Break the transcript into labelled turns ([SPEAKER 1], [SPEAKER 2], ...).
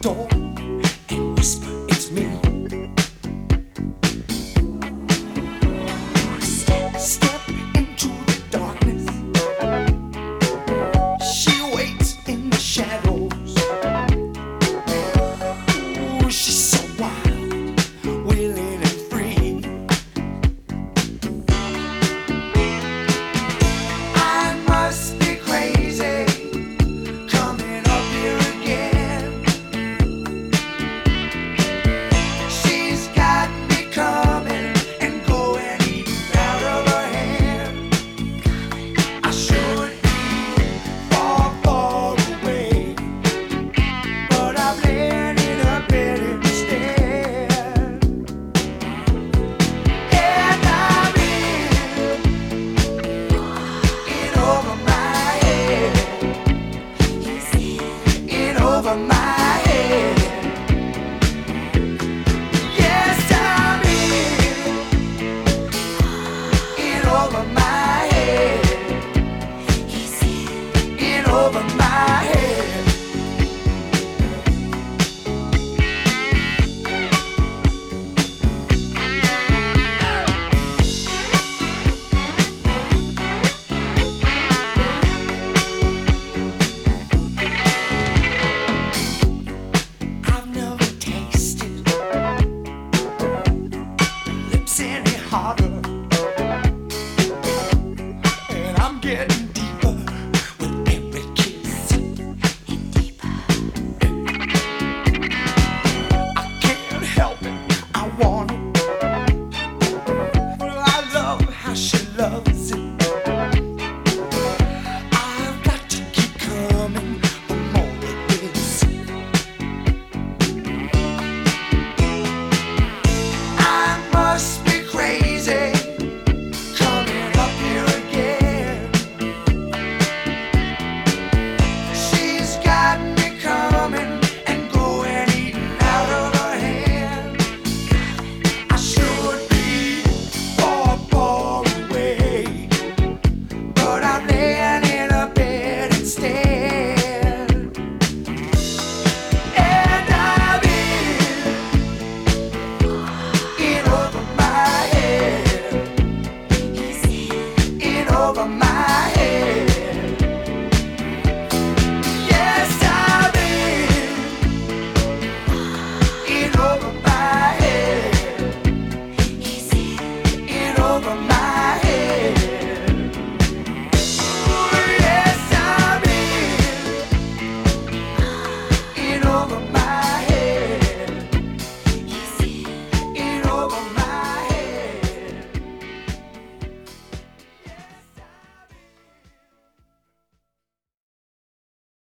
[SPEAKER 1] door and whisper, It's me. Step, step. my mind. over